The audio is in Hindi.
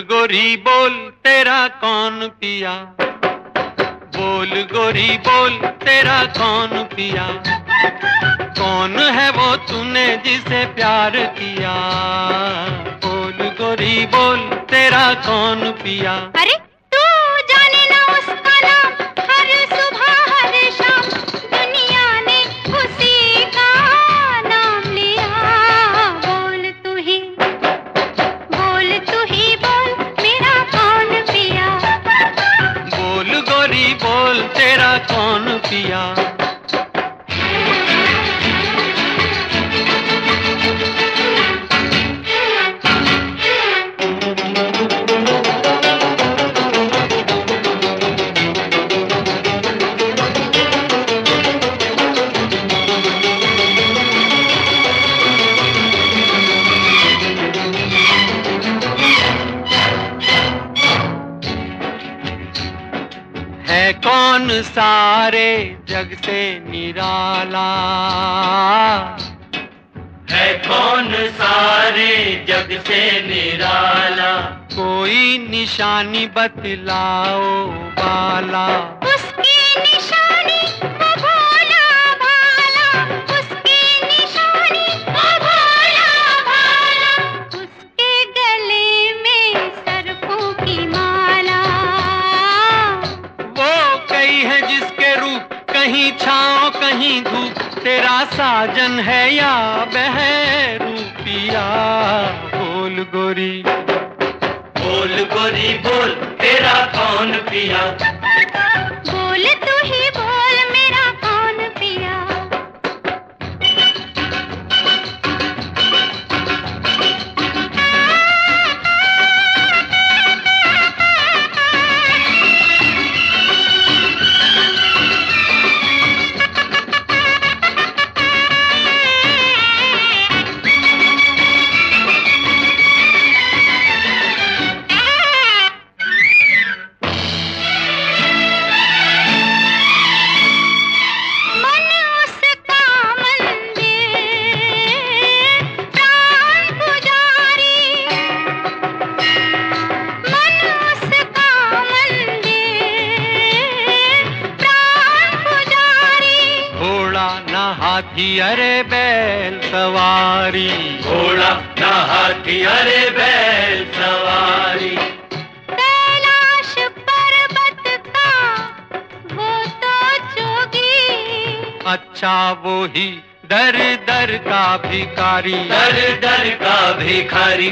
गोरी बोल, तेरा कौन पिया? बोल गोरी बोल, तेरा कौन पिया? कौन है वो तूने जिसे प्यार किया? बोल गोरी बोल, तेरा कौन पिया? अरे पिया है कौन सारे जग से निराला? है कौन सारे जग से निराला? कोई निशानी बतलाओ बाला। कहीं छाओ कहीं धूप, तेरा साजन है या बह रूपिया बोल गोरी। बोल गोरी, बोल, तेरा कौन पिया? हाथी अरे बैल सवारी। घोड़ा ना हाथी अरे बैल सवारी। कैलाश पर्वत का वो तो जोगी अच्छा वो ही दर दर का भिखारी। दर दर का भिखारी।